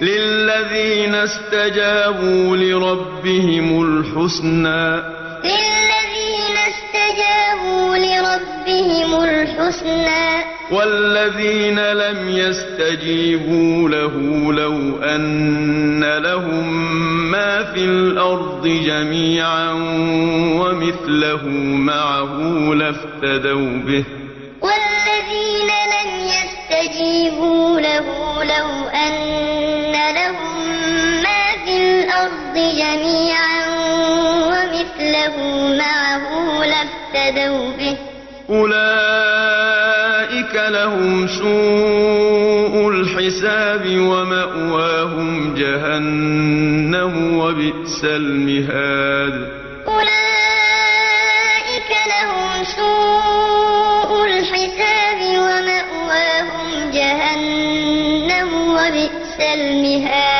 للذين استجابوا لربهم الحسنى. للذين استجابوا لربهم الحسنى. والذين لم يستجيبوا له لو أن لهم ما في الأرض جميعا ومثله معه لافتدوا به. والذين لم يستجيبوا له لو أن لهم ما في الأرض جميعا ومثله معه لافتدوا به. أولئك لهم سوء الحساب ومأواهم جهنم وبئس المهاد. أولئك لهم سوء وبئس المهاد.